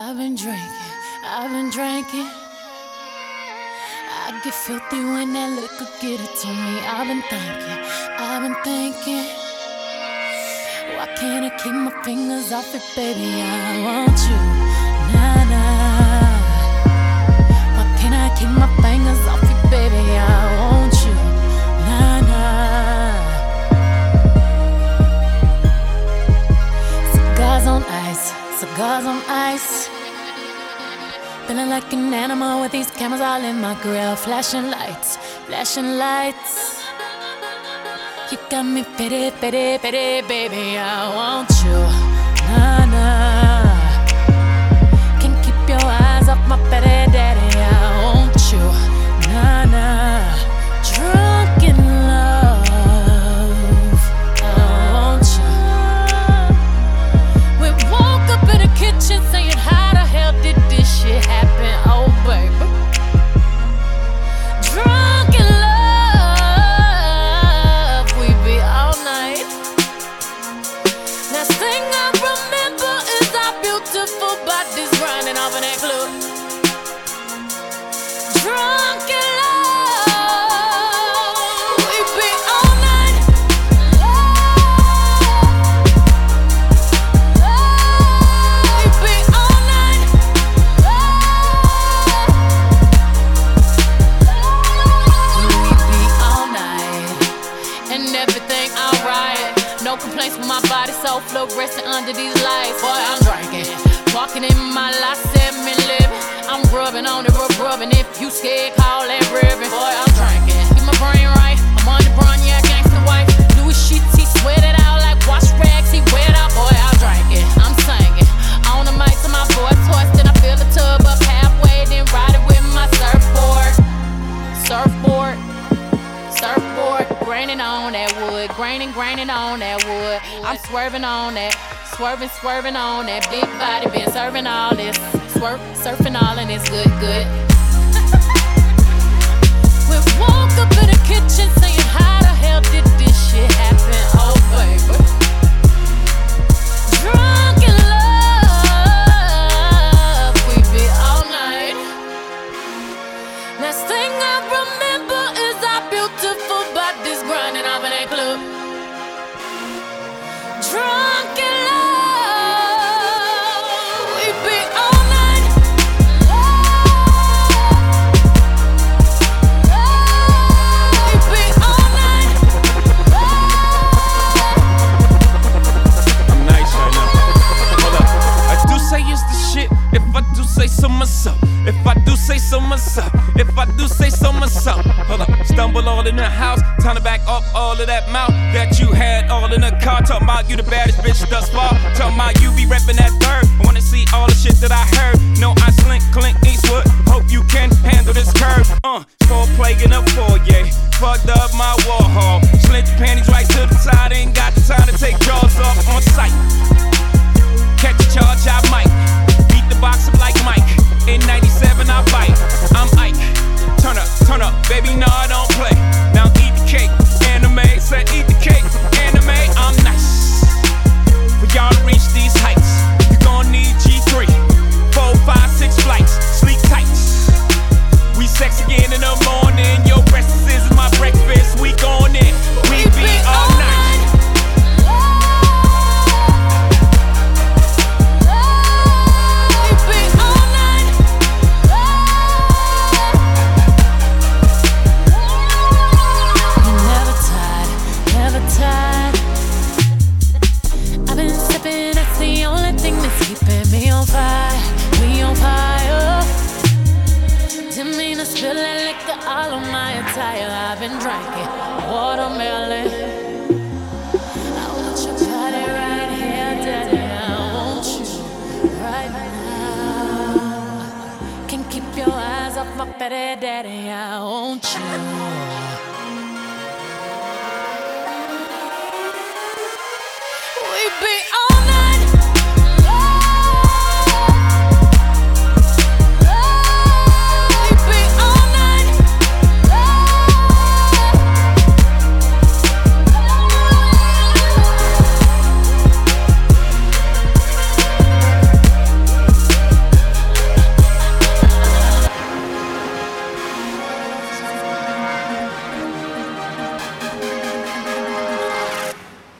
I've been drinking, I've been drinking. I get filthy when that liquor get it to me. I've been thinking, I've been thinking. Why can't I keep my fingers off it, baby? I want you, nah nah. Why can't I keep my fingers off on ice. Feeling like an animal with these cameras all in my grill. Flashing lights, flashing lights. You got me pity, pity, pity, baby. I want you. Nah, nah. Can't keep your eyes off my pity, daddy. Complaints with my body, so fluorescent under these lights. Boy, I'm drinking, walking in my life, seven living. I'm rubbing on it, rub rubbing. If you scared, call that ribbon. Boy, I'm graining on that wood, graining, graining on that wood. I'm swerving on that, swerving, swerving on that big body, been serving all this, swerve, surfing all and it's good, good. we woke up in the kitchen saying, How the hell did this shit happen? So myself. If I do say so myself. Hold up. Stumble all in the house. Time to back up all of that mouth that you had all in the car. Talking about you the baddest bitch thus far. Talking about you be reppin' that third. I wanna see all the shit that I heard. No, I slink, clink, Eastwood. Hope you can handle this curve. Uh, four plague in a foyer. Fucked up my wall hall. Slint panties I've been drinking watermelon. I want your body right here, daddy. I want you right now. Can't keep your eyes off my daddy. I want you.